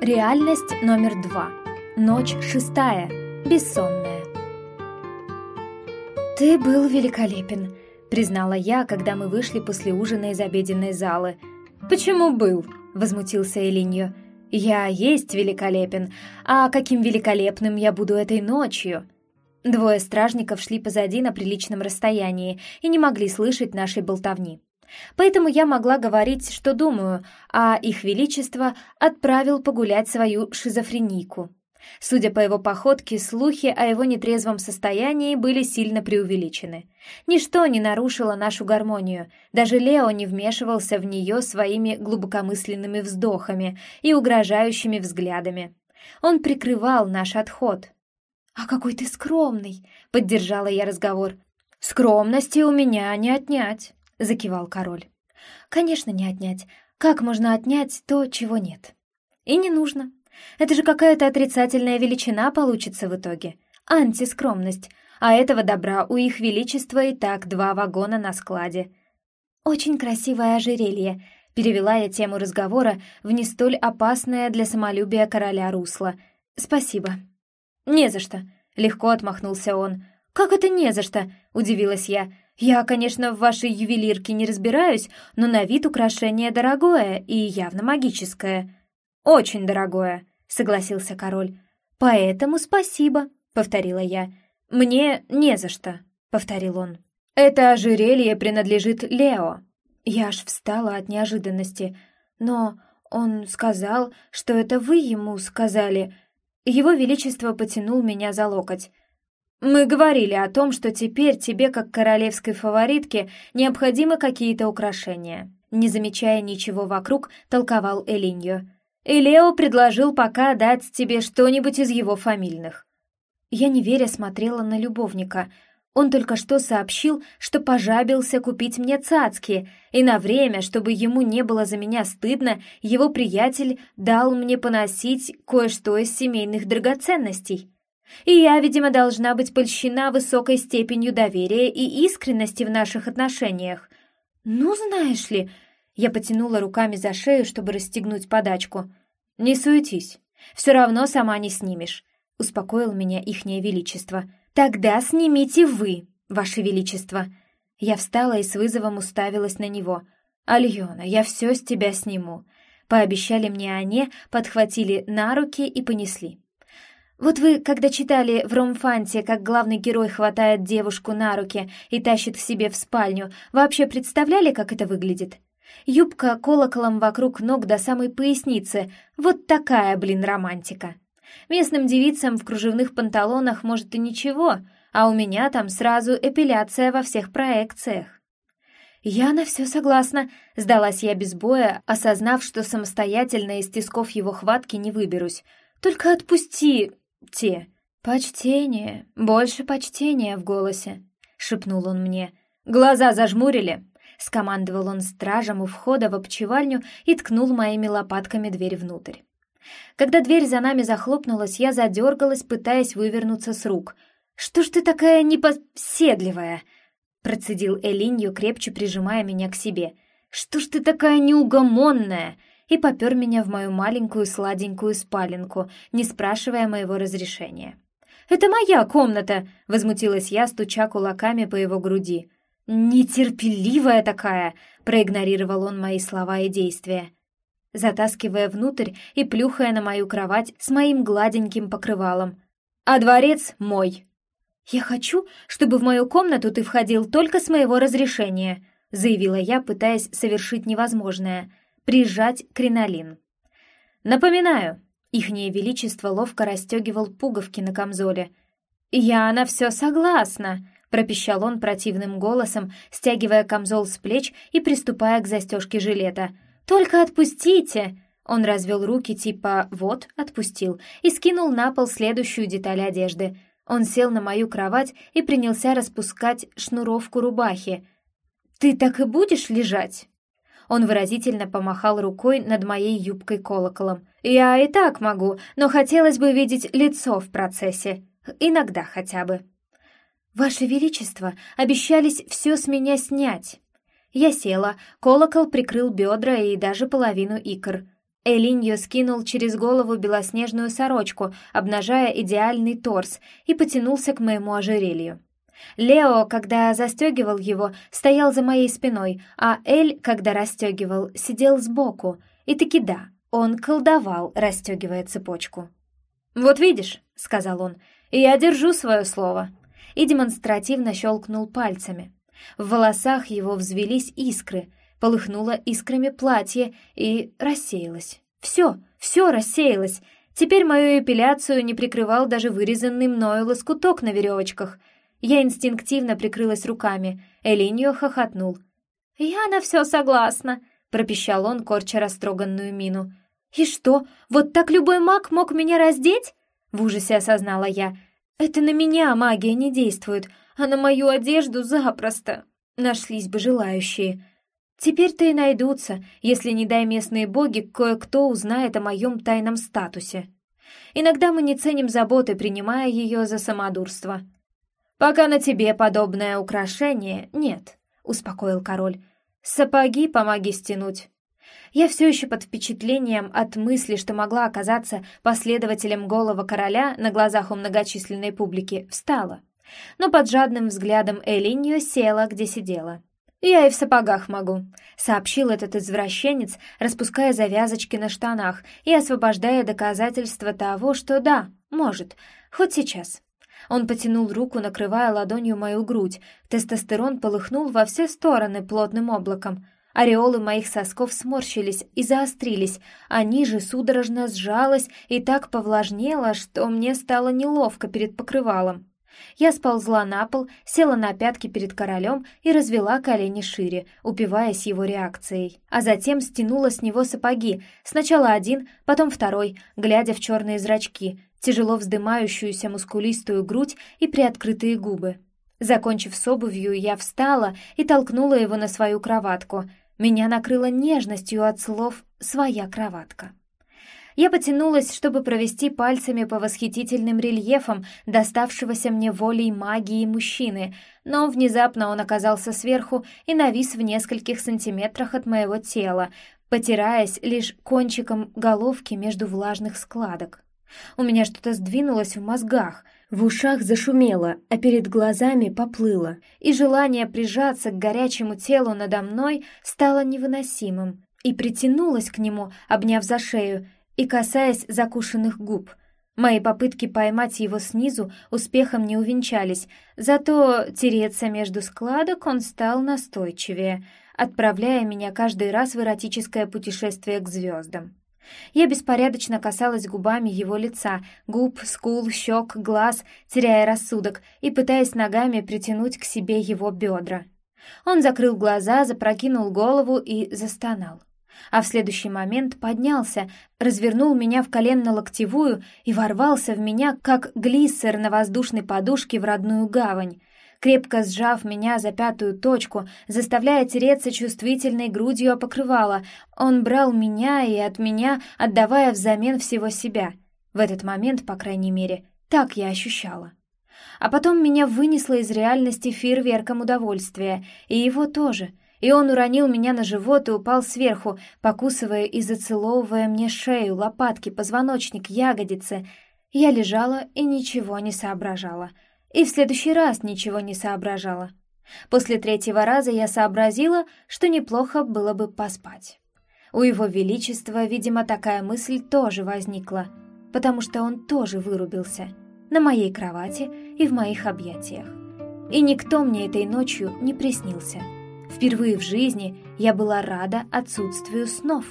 Реальность номер два. Ночь шестая. Бессонная. «Ты был великолепен», — признала я, когда мы вышли после ужина из обеденной залы. «Почему был?» — возмутился Элиньо. «Я есть великолепен, а каким великолепным я буду этой ночью?» Двое стражников шли позади на приличном расстоянии и не могли слышать нашей болтовни. Поэтому я могла говорить, что думаю, а их величество отправил погулять свою шизофренику. Судя по его походке, слухи о его нетрезвом состоянии были сильно преувеличены. Ничто не нарушило нашу гармонию, даже Лео не вмешивался в нее своими глубокомысленными вздохами и угрожающими взглядами. Он прикрывал наш отход. «А какой ты скромный!» — поддержала я разговор. «Скромности у меня не отнять!» Закивал король. Конечно, не отнять. Как можно отнять то, чего нет? И не нужно. Это же какая-то отрицательная величина получится в итоге. Антискромность. А этого добра у их величества и так два вагона на складе. Очень красивое ожерелье. Перевела я тему разговора в не столь опасное для самолюбия короля русло. Спасибо. Не за что. Легко отмахнулся он. «Как это не за что?» — удивилась я. «Я, конечно, в вашей ювелирке не разбираюсь, но на вид украшение дорогое и явно магическое». «Очень дорогое», — согласился король. «Поэтому спасибо», — повторила я. «Мне не за что», — повторил он. «Это ожерелье принадлежит Лео». Я аж встала от неожиданности. «Но он сказал, что это вы ему сказали». Его Величество потянул меня за локоть. Мы говорили о том, что теперь тебе, как королевской фаворитке, необходимы какие-то украшения. Не замечая ничего вокруг, толковал Элиньо. И Лео предложил пока дать тебе что-нибудь из его фамильных. Я неверя смотрела на любовника. Он только что сообщил, что пожабился купить мне цацки, и на время, чтобы ему не было за меня стыдно, его приятель дал мне поносить кое-что из семейных драгоценностей. И я, видимо, должна быть польщена высокой степенью доверия и искренности в наших отношениях. Ну, знаешь ли, я потянула руками за шею, чтобы расстегнуть подачку. Не суетись, все равно сама не снимешь, успокоил меня ихнее величество. Тогда снимите вы, ваше величество. Я встала и с вызовом уставилась на него. «Альона, я все с тебя сниму», — пообещали мне они, подхватили на руки и понесли. Вот вы, когда читали в Ромфанте, как главный герой хватает девушку на руки и тащит к себе в спальню, вообще представляли, как это выглядит? Юбка колоколом вокруг ног до самой поясницы. Вот такая, блин, романтика. Местным девицам в кружевных панталонах, может, и ничего, а у меня там сразу эпиляция во всех проекциях. «Я на все согласна», — сдалась я без боя, осознав, что самостоятельно из тисков его хватки не выберусь. «Только отпусти, те. Почтение, больше почтения в голосе, шепнул он мне. Глаза зажмурили, скомандовал он стражем у входа в обчевальню и ткнул моими лопатками дверь внутрь. Когда дверь за нами захлопнулась, я задергалась, пытаясь вывернуться с рук. «Что ж ты такая непоседливая?» Процедил Элинью, крепче прижимая меня к себе. «Что ж ты такая неугомонная?» И попер меня в мою маленькую сладенькую спаленку, не спрашивая моего разрешения. «Это моя комната!» — возмутилась я, стуча кулаками по его груди. «Нетерпеливая такая!» — проигнорировал он мои слова и действия. Затаскивая внутрь и плюхая на мою кровать с моим гладеньким покрывалом. «А дворец мой!» «Я хочу, чтобы в мою комнату ты входил только с моего разрешения», — заявила я, пытаясь совершить невозможное прижать кринолин. Напоминаю, ихнее величество ловко расстегивал пуговки на камзоле. «Я на все согласна», — пропищал он противным голосом, стягивая камзол с плеч и приступая к застежке жилета. «Только отпустите!» Он развел руки типа «вот, отпустил» и скинул на пол следующую деталь одежды. Он сел на мою кровать и принялся распускать шнуровку рубахи. «Ты так и будешь лежать?» Он выразительно помахал рукой над моей юбкой колоколом. «Я и так могу, но хотелось бы видеть лицо в процессе. Иногда хотя бы». «Ваше Величество, обещались все с меня снять». Я села, колокол прикрыл бедра и даже половину икр. Элиньо скинул через голову белоснежную сорочку, обнажая идеальный торс, и потянулся к моему ожерелью. Лео, когда застегивал его, стоял за моей спиной, а Эль, когда расстегивал, сидел сбоку. И таки да, он колдовал, расстегивая цепочку. «Вот видишь», — сказал он, — «я держу свое слово». И демонстративно щелкнул пальцами. В волосах его взвелись искры — полыхнуло искрами платье и рассеялось. Все, все рассеялось. Теперь мою эпиляцию не прикрывал даже вырезанный мною лоскуток на веревочках. Я инстинктивно прикрылась руками. Элиньо хохотнул. «Я на все согласна», — пропищал он, корча растроганную мину. «И что, вот так любой маг мог меня раздеть?» В ужасе осознала я. «Это на меня магия не действует, а на мою одежду запросто». Нашлись бы желающие. Теперь-то и найдутся, если, не дай местные боги, кое-кто узнает о моем тайном статусе. Иногда мы не ценим заботы, принимая ее за самодурство. «Пока на тебе подобное украшение нет», — успокоил король. «Сапоги помоги стянуть». Я все еще под впечатлением от мысли, что могла оказаться последователем голого короля на глазах у многочисленной публики, встала. Но под жадным взглядом Элинью села, где сидела. «Я и в сапогах могу», — сообщил этот извращенец, распуская завязочки на штанах и освобождая доказательства того, что да, может, хоть сейчас. Он потянул руку, накрывая ладонью мою грудь. Тестостерон полыхнул во все стороны плотным облаком. Ореолы моих сосков сморщились и заострились, а ниже судорожно сжалось и так повлажнело, что мне стало неловко перед покрывалом. Я сползла на пол, села на пятки перед королем и развела колени шире, упиваясь его реакцией. А затем стянула с него сапоги, сначала один, потом второй, глядя в черные зрачки, тяжело вздымающуюся мускулистую грудь и приоткрытые губы. Закончив с обувью, я встала и толкнула его на свою кроватку. Меня накрыло нежностью от слов «своя кроватка». Я потянулась, чтобы провести пальцами по восхитительным рельефам доставшегося мне волей магии мужчины, но внезапно он оказался сверху и навис в нескольких сантиметрах от моего тела, потираясь лишь кончиком головки между влажных складок. У меня что-то сдвинулось в мозгах, в ушах зашумело, а перед глазами поплыло, и желание прижаться к горячему телу надо мной стало невыносимым, и притянулась к нему, обняв за шею, и касаясь закушенных губ. Мои попытки поймать его снизу успехом не увенчались, зато тереться между складок он стал настойчивее, отправляя меня каждый раз в эротическое путешествие к звездам. Я беспорядочно касалась губами его лица, губ, скул, щек, глаз, теряя рассудок и пытаясь ногами притянуть к себе его бедра. Он закрыл глаза, запрокинул голову и застонал а в следующий момент поднялся, развернул меня в коленно-локтевую и ворвался в меня, как глиссер на воздушной подушке в родную гавань, крепко сжав меня за пятую точку, заставляя тереться чувствительной грудью о покрывало. Он брал меня и от меня, отдавая взамен всего себя. В этот момент, по крайней мере, так я ощущала. А потом меня вынесло из реальности фейерверком удовольствия, и его тоже — и он уронил меня на живот и упал сверху, покусывая и зацеловывая мне шею, лопатки, позвоночник, ягодицы. Я лежала и ничего не соображала. И в следующий раз ничего не соображала. После третьего раза я сообразила, что неплохо было бы поспать. У его величества, видимо, такая мысль тоже возникла, потому что он тоже вырубился на моей кровати и в моих объятиях. И никто мне этой ночью не приснился. Впервые в жизни я была рада отсутствию снов.